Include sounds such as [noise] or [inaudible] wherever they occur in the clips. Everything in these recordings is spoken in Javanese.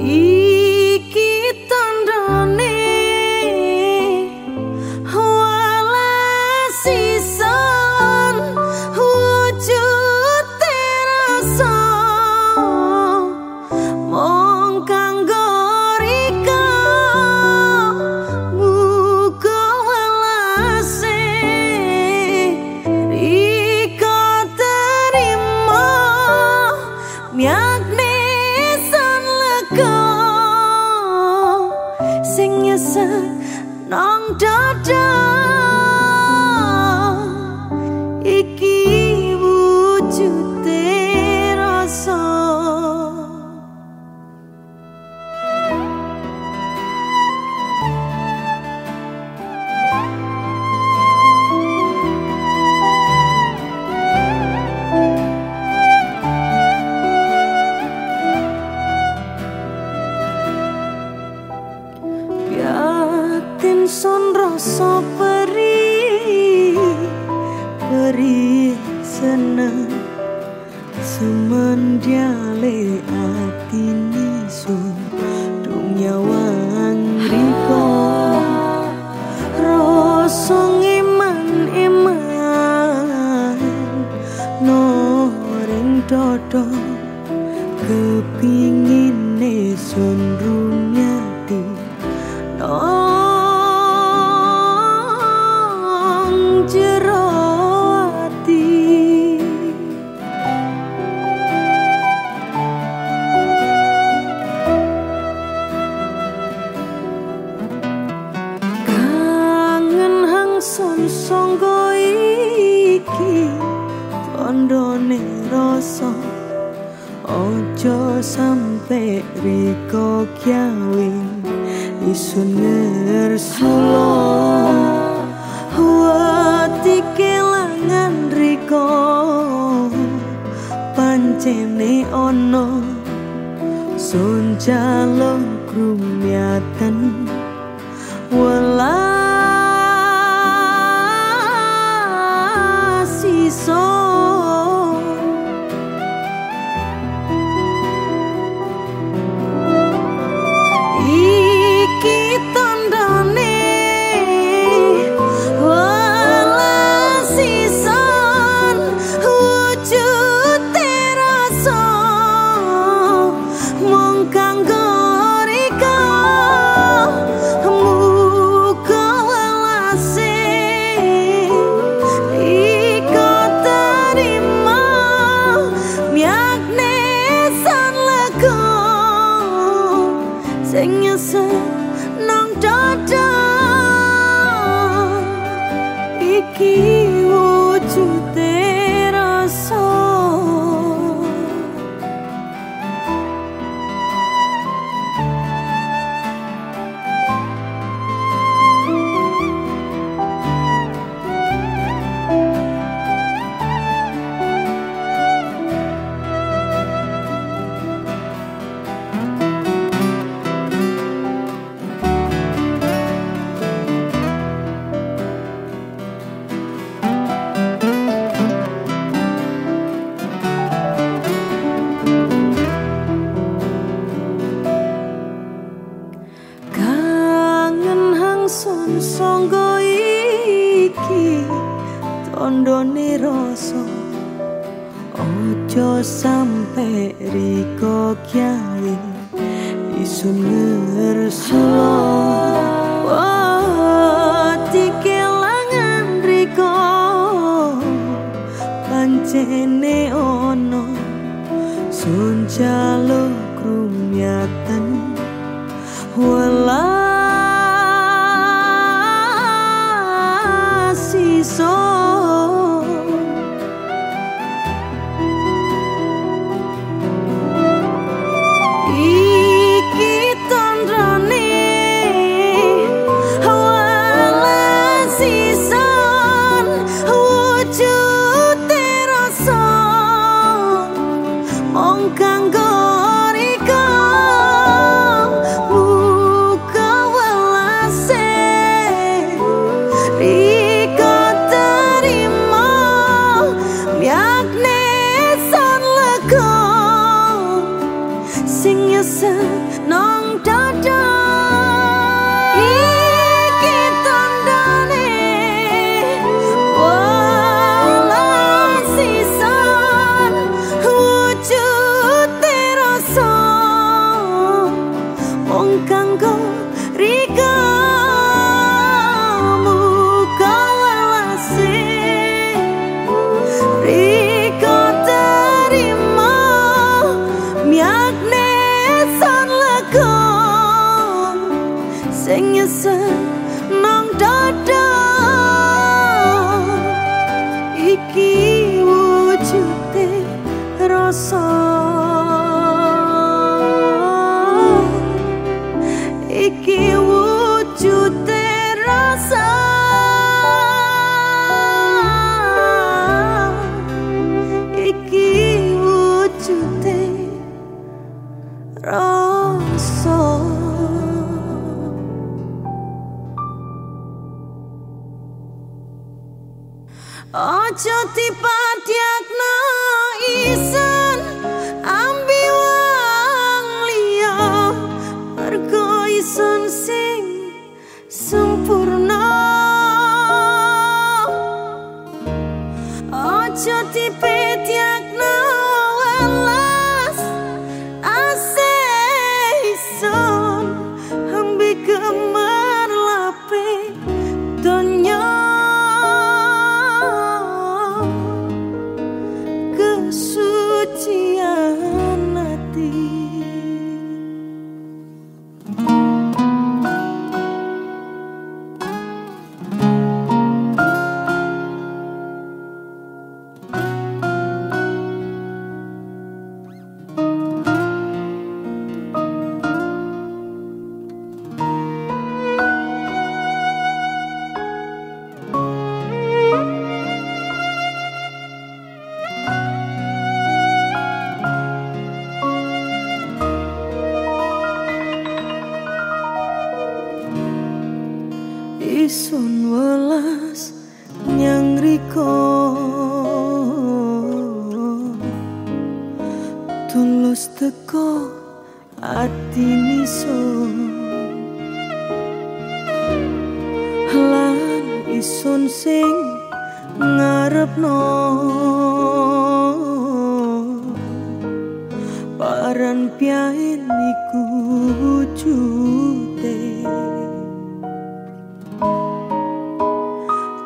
E.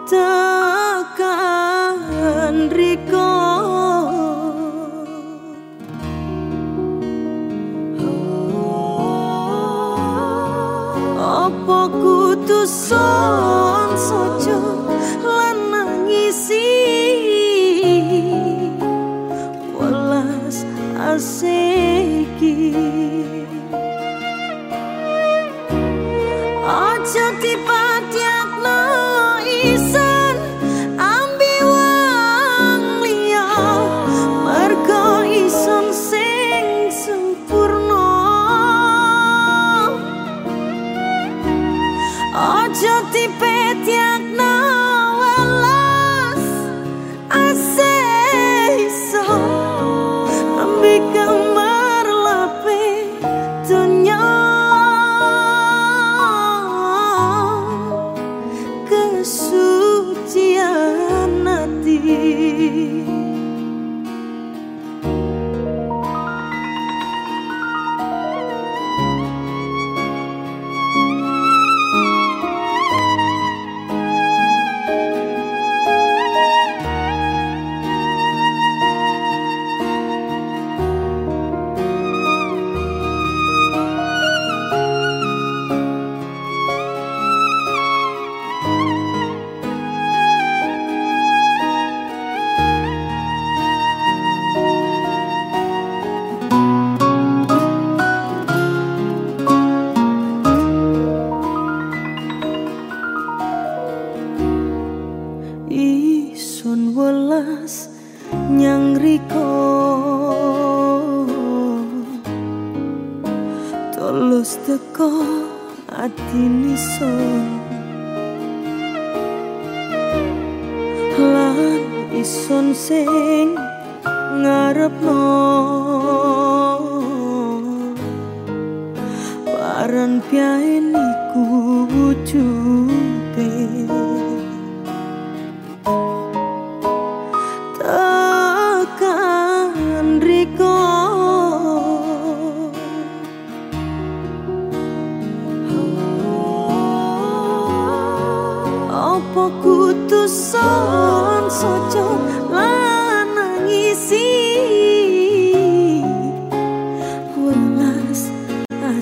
tekan riko. Apa kudu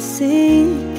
see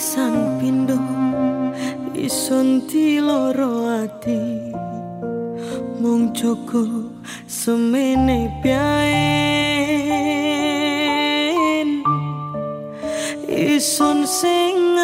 pisan pindo ison tiloro ati. Mung cukup semene pian ison sing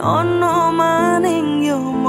nono maning yo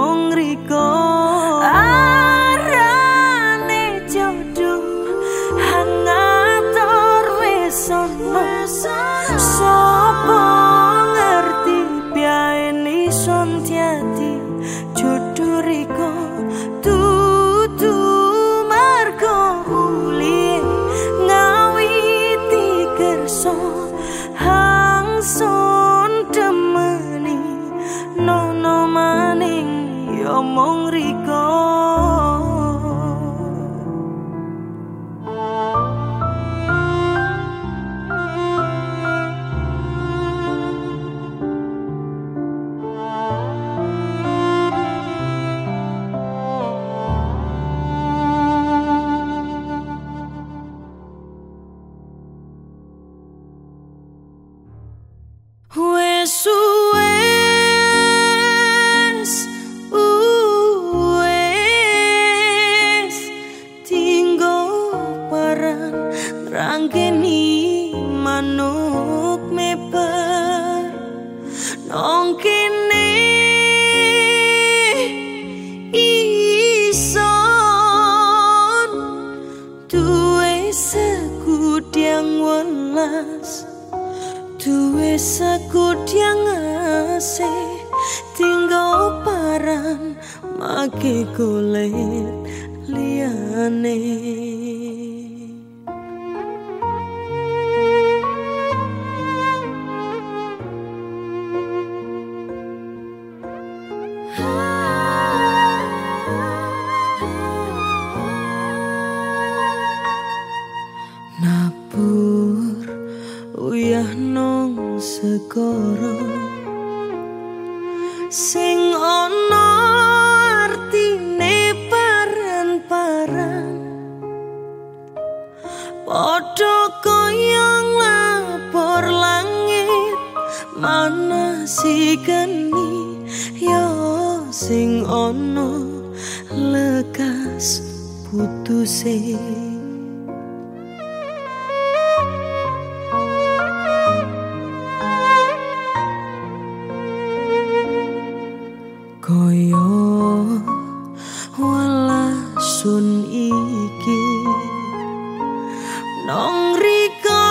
Nong rika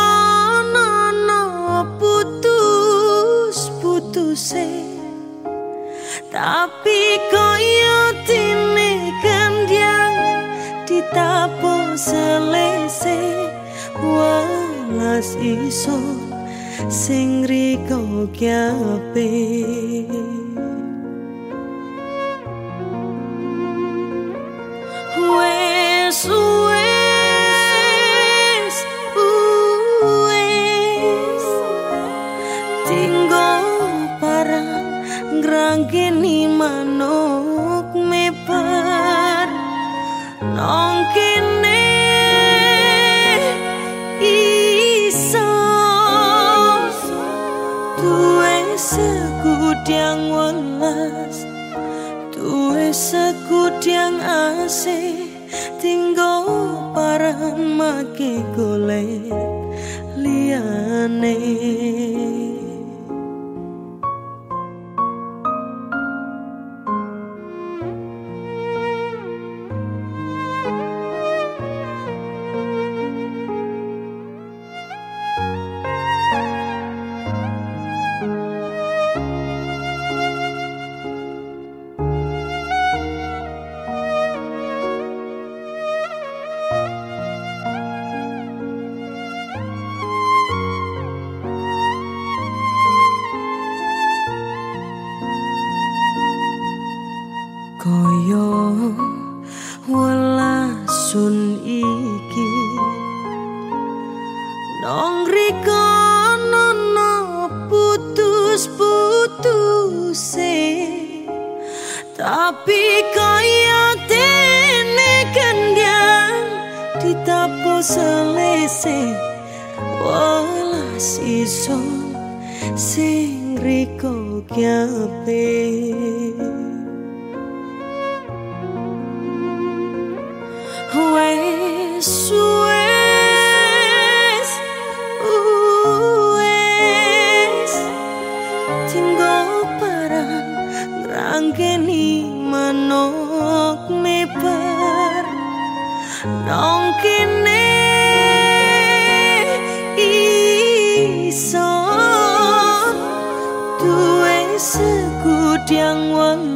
nana putus putuse Tapi kaya tine gandian ditapo selese. Walas iso sing rika kiapin kudyang welas Tue sekudyang ase Tinggo parang maki golek Liane Liane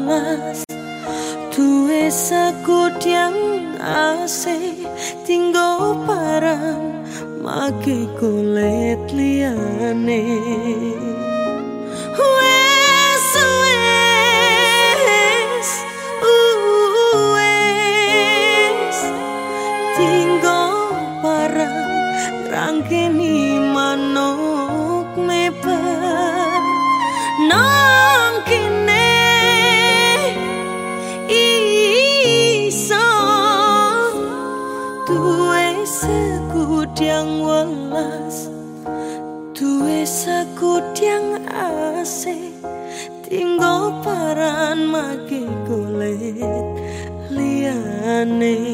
mas Tue sakut yang ase tinggo parang make kulit liyane. 你。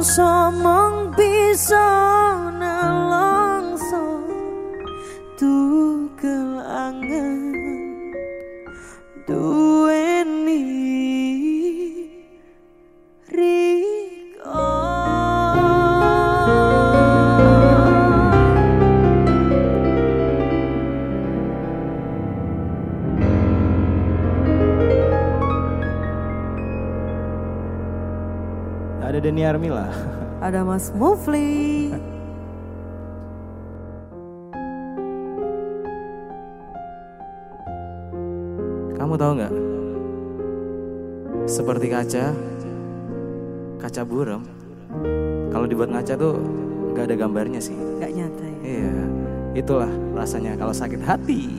mongso mong bisa Armila. Ada Mas Mufli. Kamu tahu nggak? Seperti kaca, kaca buram. Kalau dibuat ngaca tuh nggak ada gambarnya sih. Nggak nyata ya. Iya, itulah rasanya kalau sakit hati.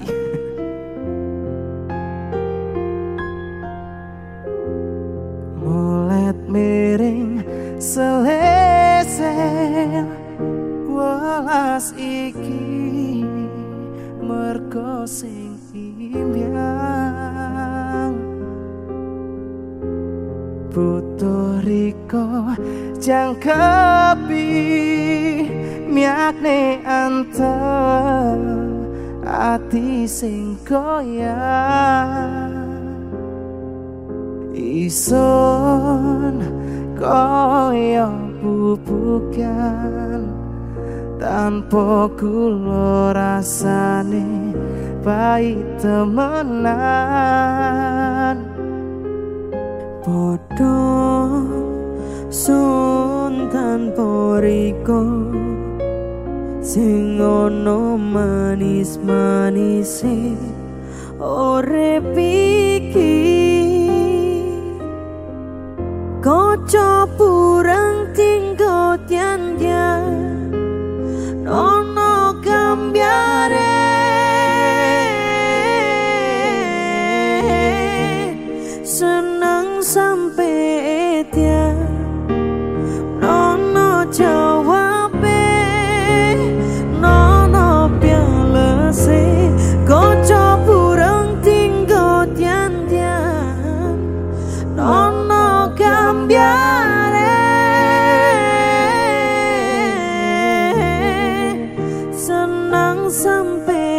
Sampai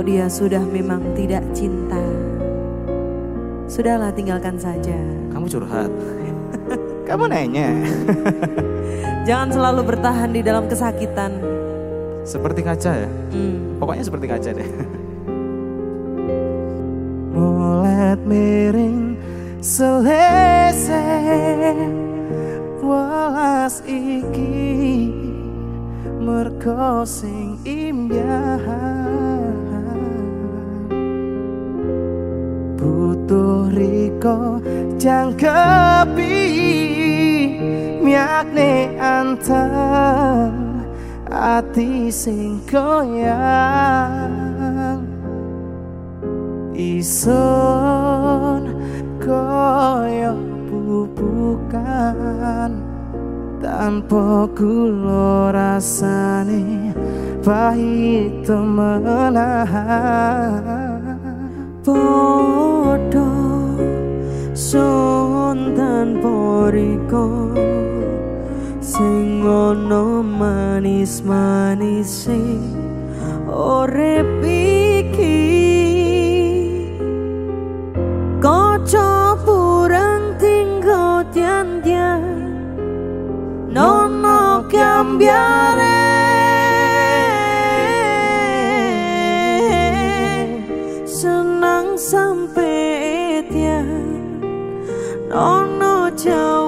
Kalau dia sudah memang tidak cinta, sudahlah tinggalkan saja. Kamu curhat. [laughs] Kamu nanya. Jangan selalu bertahan di dalam kesakitan. Seperti kaca ya. Hmm. Pokoknya seperti kaca deh. [laughs] Molet miring selese Welas iki merko sing imbahan Butuh riko jangkepi Miakne antar ati sing goyang Ison kaya bubukan Tanpa gula rasane pahit temenan Podo sun tanpa riko Sing ono manis-manise Urip iki. Kaca purang tinggo tian-tian Nono cambiare về tiền đón nó chào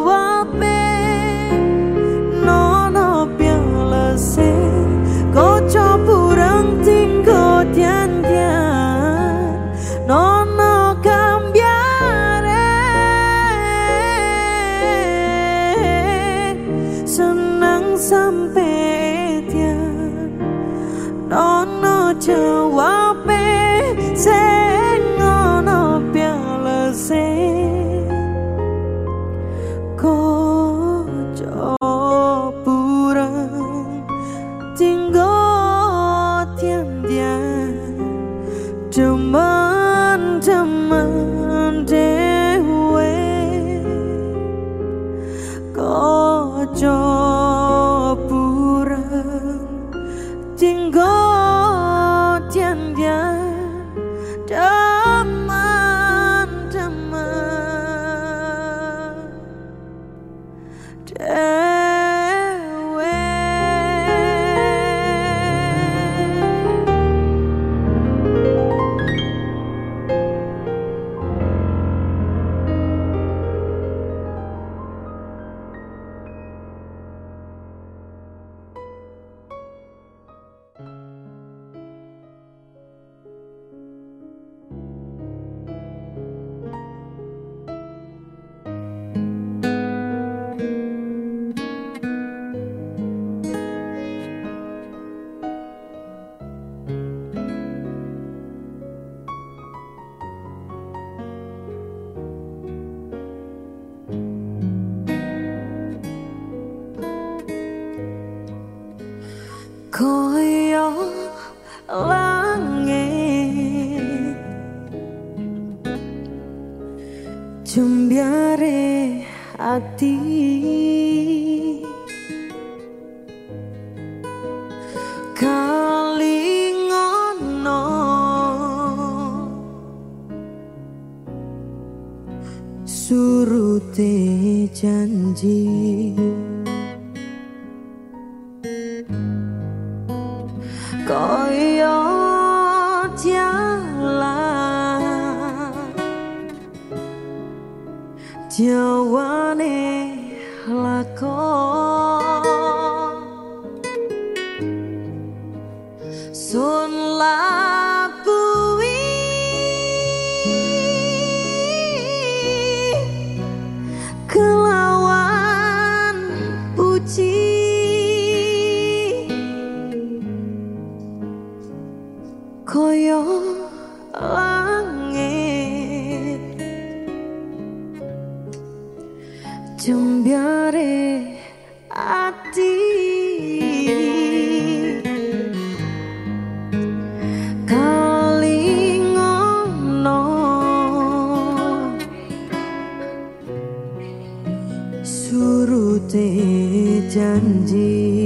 天地。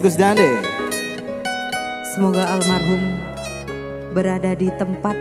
Sikat Gus Dande. Semoga almarhum berada di tempat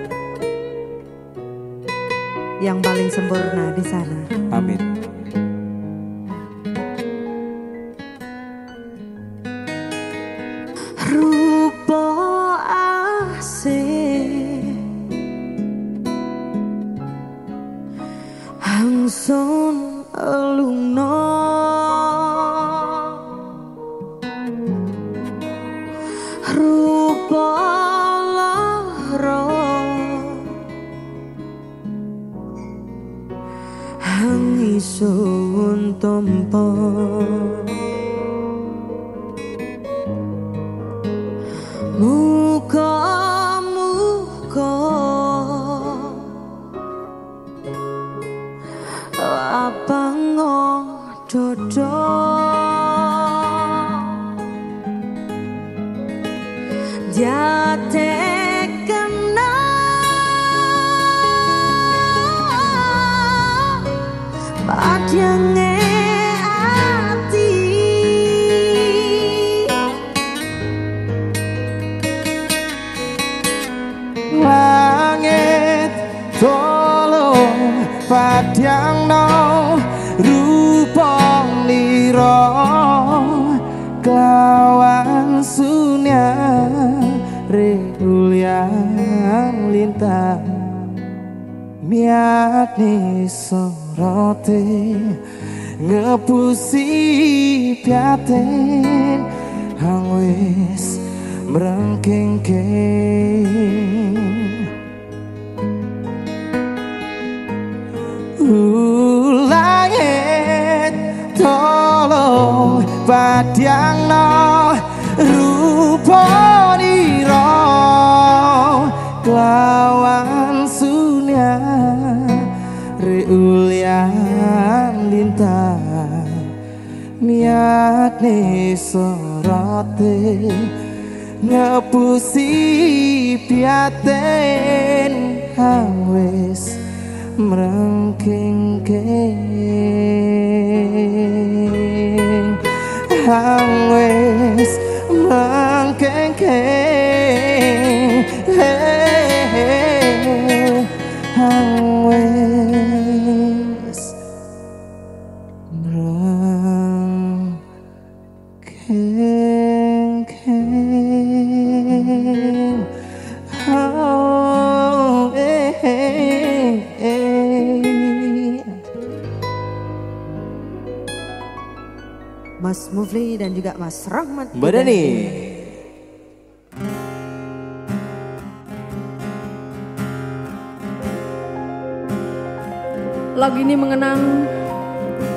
Lagu ini mengenang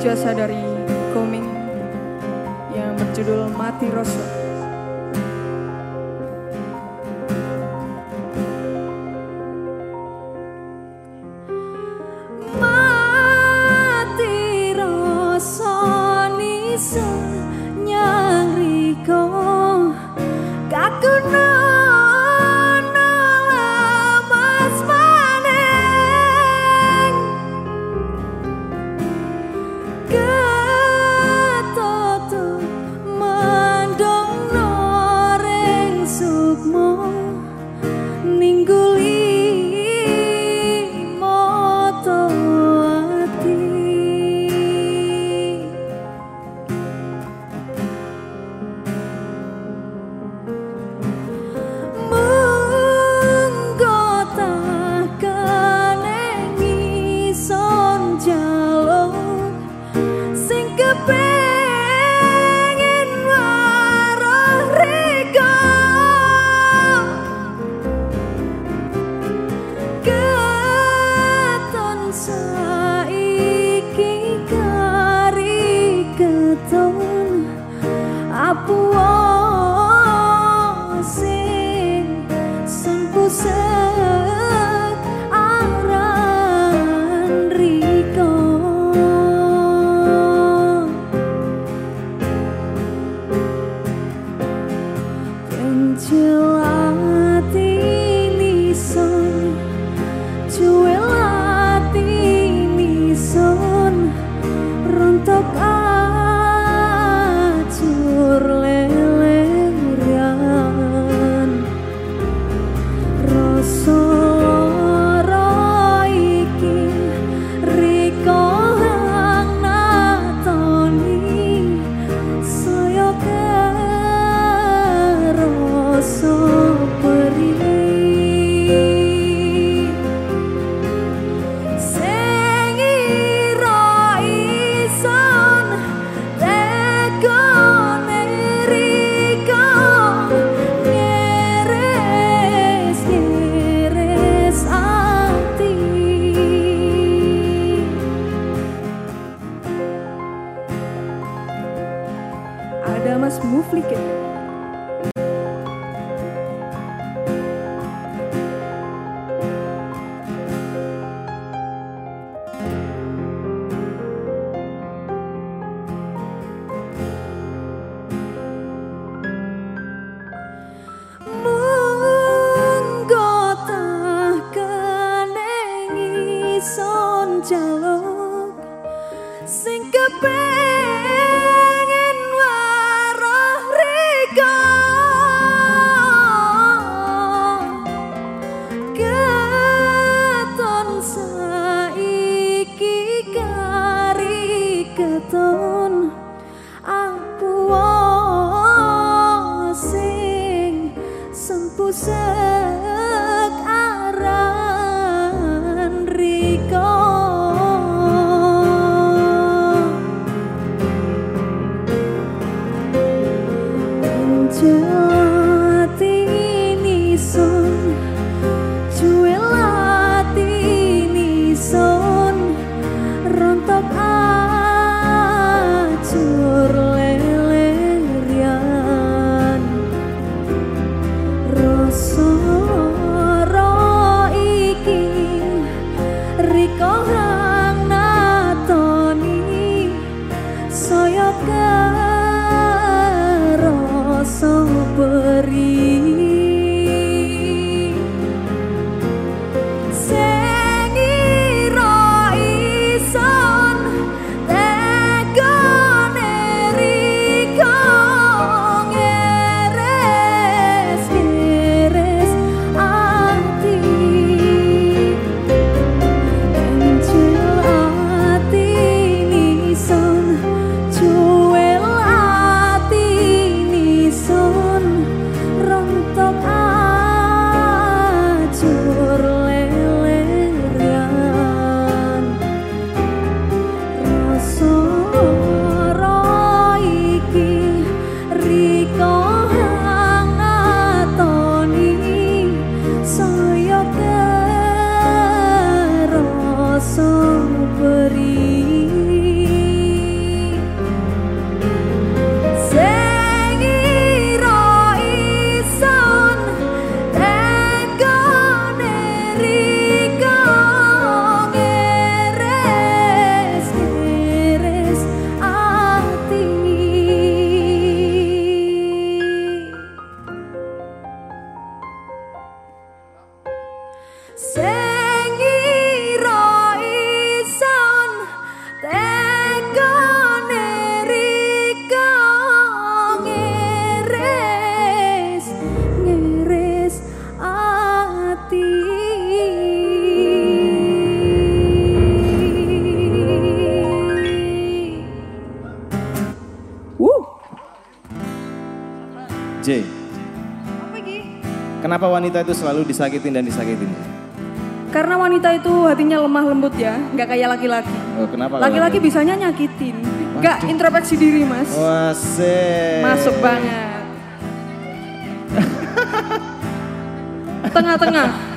jasa dari Koming yang berjudul Mati Rosok. wanita itu selalu disakitin dan disakitin? Karena wanita itu hatinya lemah lembut ya, nggak kayak laki-laki. Oh, kenapa? Laki-laki bisanya nyakitin, nggak introspeksi diri mas. Wase. Masuk banget. [laughs] Tengah-tengah.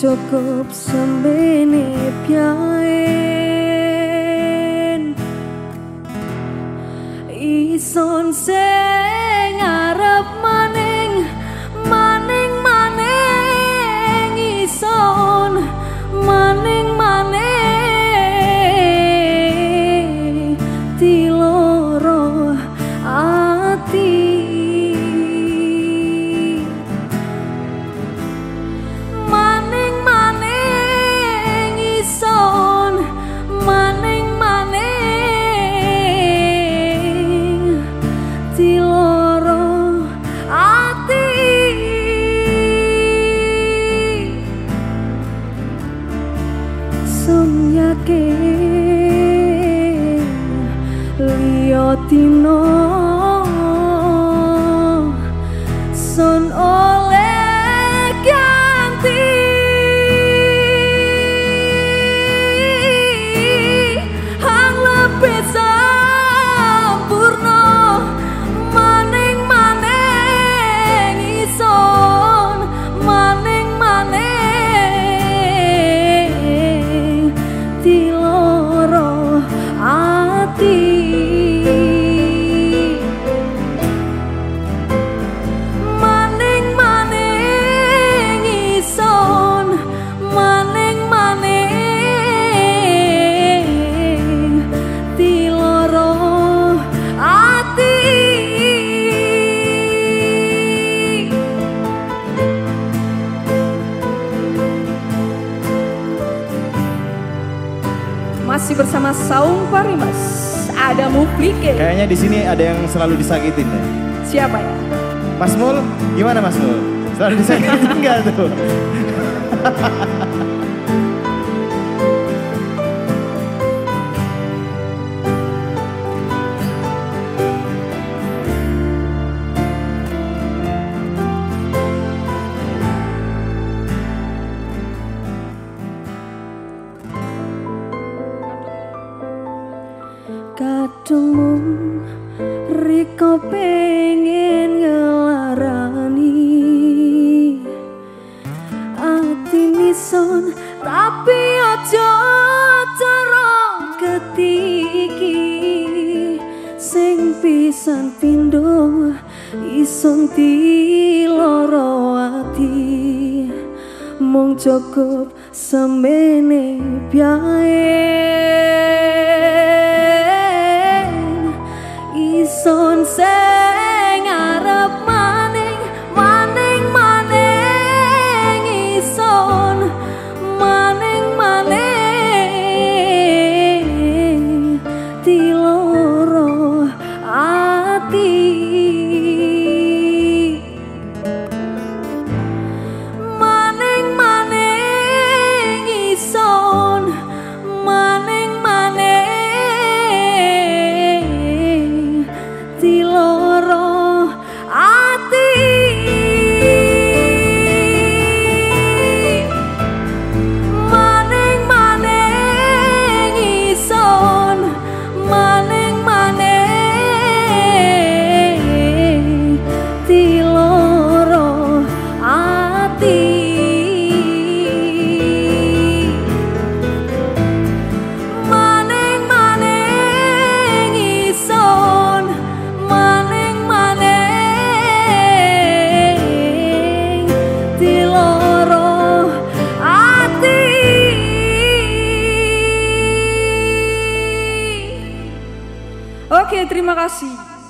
cukup ada yang selalu disakitin? Ya? Siapa ya? Mas Mul, gimana Mas Mul? Selalu disakitin [laughs] enggak tuh?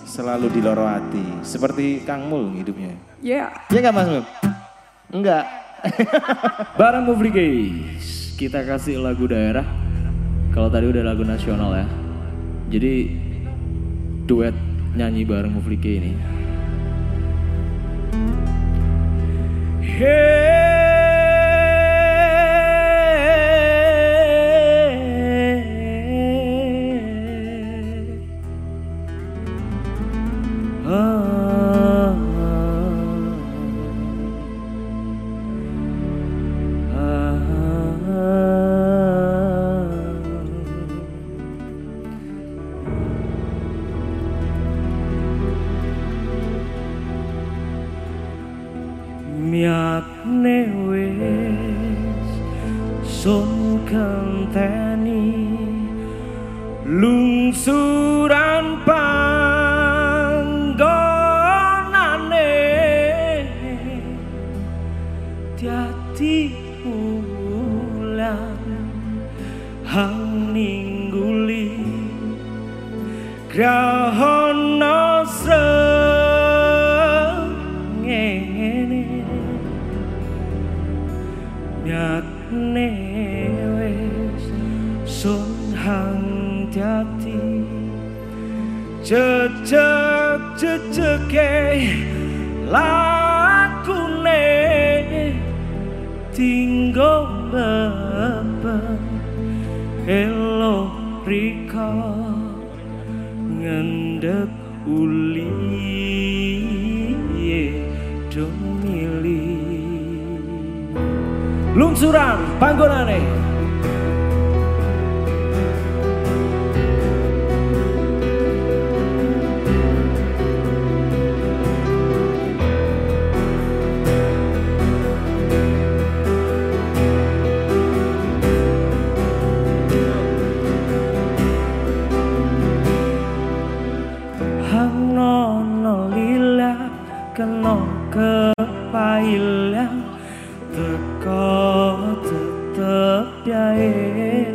Selalu di loro hati. Seperti Kang Mul hidupnya. Ya. Iya nggak Mas Mul? Enggak. [laughs] Barang Movie guys, kita kasih lagu daerah. Kalau tadi udah lagu nasional ya. Jadi duet nyanyi bareng Movie ini. Hey. Oh. 그렇게 바일라 뜨거 뜨뜻야에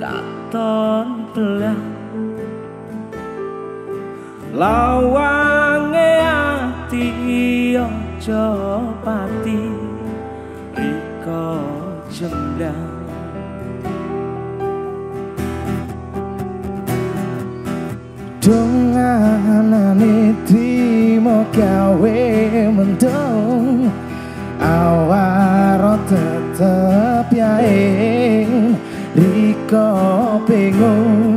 갔던 플라 lawangnya hati ojo pati riko jemblang Jangan aneh gawe mendung. Awaro tetep yae Riko bingung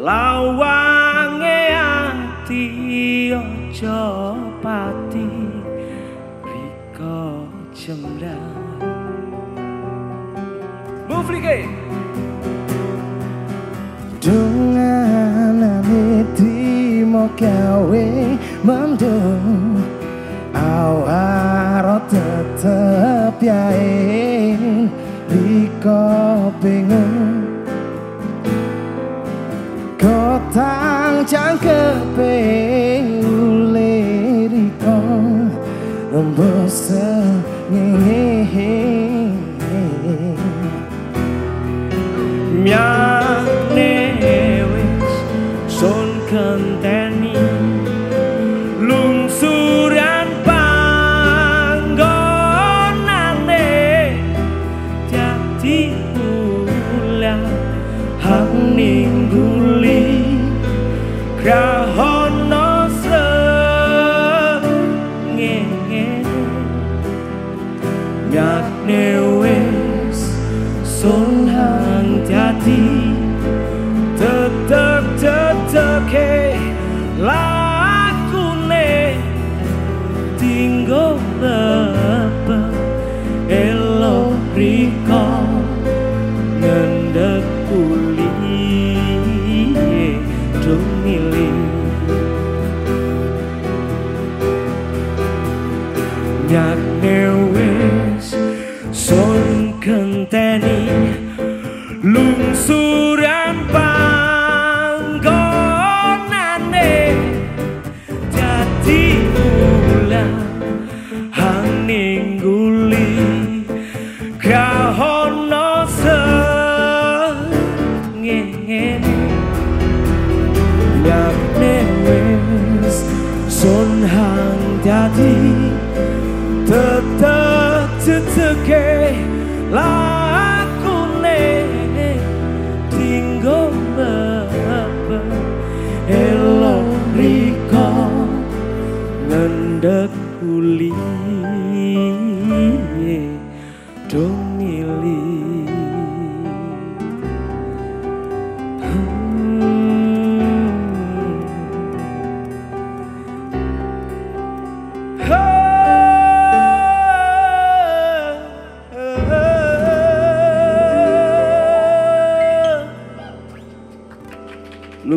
lawange ati ojo pati riko jemra Mufrike Dungan aneti mo kawe mandung Awaro tetep yain Riko bingung. Jangan kepengen liriko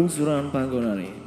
Agung panggonan ini.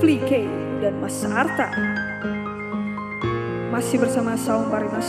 Flike dan Mas Arta. Masih bersama Saung Parimas.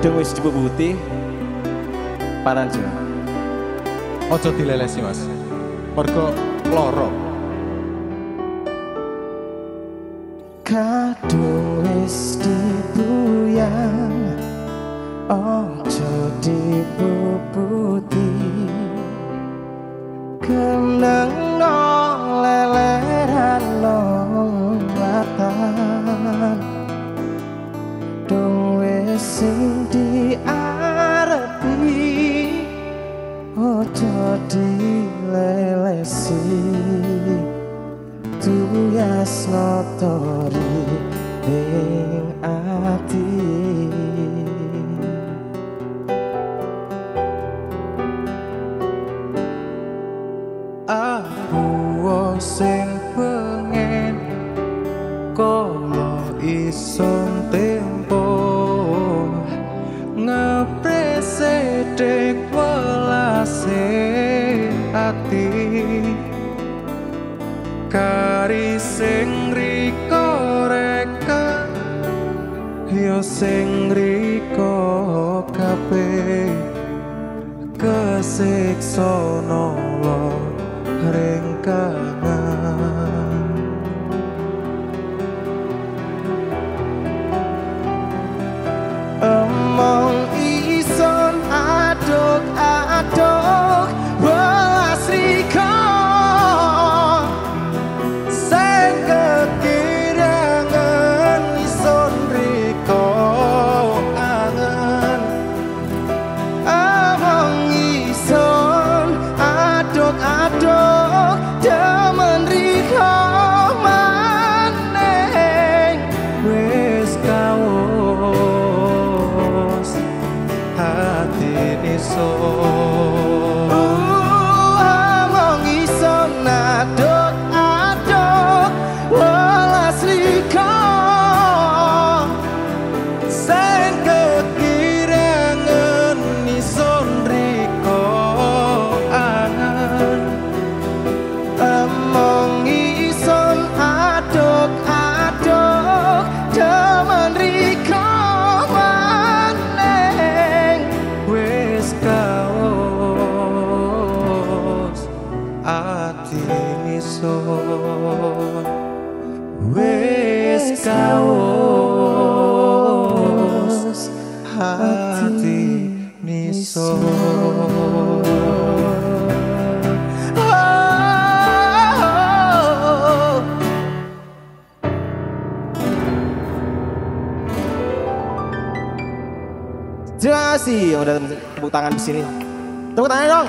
Adeng wis dibubuti Paranjo Ojo dilelesi mas. Mergo loro. sing riko kape kesiksono lo ringkana tepuk tangan di sini. Tepuk tangan dong.